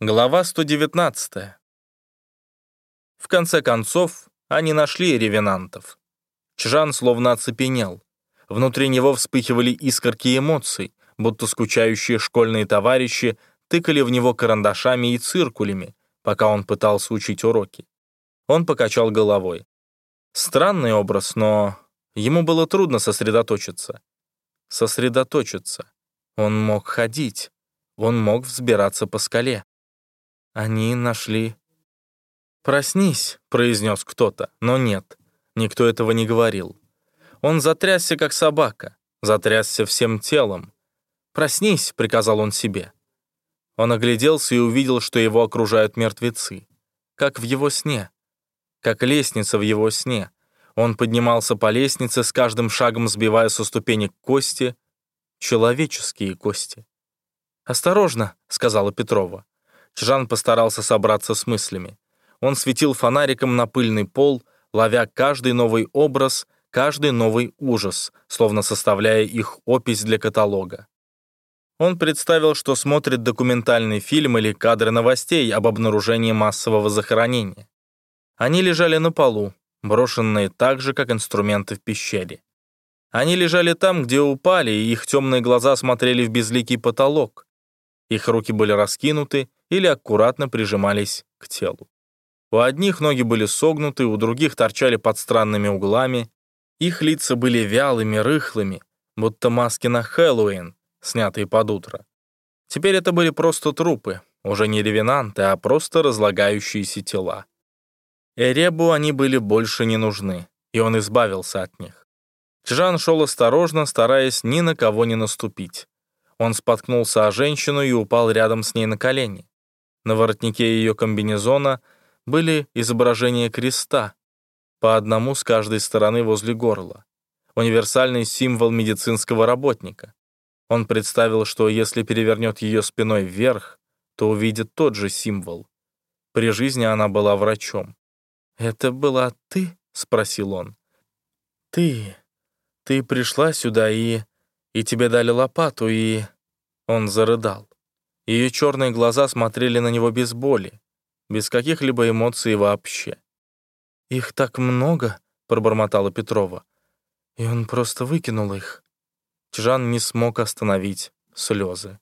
Глава 119. В конце концов, они нашли ревенантов. Чжан словно оцепенел. Внутри него вспыхивали искорки эмоций, будто скучающие школьные товарищи тыкали в него карандашами и циркулями, пока он пытался учить уроки. Он покачал головой. Странный образ, но ему было трудно сосредоточиться. Сосредоточиться. Он мог ходить. Он мог взбираться по скале. Они нашли... «Проснись», — произнес кто-то, но нет, никто этого не говорил. Он затрясся, как собака, затрясся всем телом. «Проснись», — приказал он себе. Он огляделся и увидел, что его окружают мертвецы, как в его сне, как лестница в его сне. Он поднимался по лестнице, с каждым шагом сбивая со ступенек кости, человеческие кости. «Осторожно», — сказала Петрова. Чжан постарался собраться с мыслями. Он светил фонариком на пыльный пол, ловя каждый новый образ, каждый новый ужас, словно составляя их опись для каталога. Он представил, что смотрит документальный фильм или кадры новостей об обнаружении массового захоронения. Они лежали на полу, брошенные так же, как инструменты в пещере. Они лежали там, где упали, и их темные глаза смотрели в безликий потолок. Их руки были раскинуты, или аккуратно прижимались к телу. У одних ноги были согнуты, у других торчали под странными углами. Их лица были вялыми, рыхлыми, будто маски на Хэллоуин, снятые под утро. Теперь это были просто трупы, уже не ревенанты, а просто разлагающиеся тела. Эребу они были больше не нужны, и он избавился от них. Чжан шел осторожно, стараясь ни на кого не наступить. Он споткнулся о женщину и упал рядом с ней на колени. На воротнике ее комбинезона были изображения креста, по одному с каждой стороны возле горла. Универсальный символ медицинского работника. Он представил, что если перевернет ее спиной вверх, то увидит тот же символ. При жизни она была врачом. «Это была ты?» — спросил он. «Ты. Ты пришла сюда и... и тебе дали лопату, и...» Он зарыдал. Ее черные глаза смотрели на него без боли, без каких-либо эмоций вообще. «Их так много», — пробормотала Петрова. «И он просто выкинул их». Чжан не смог остановить слезы.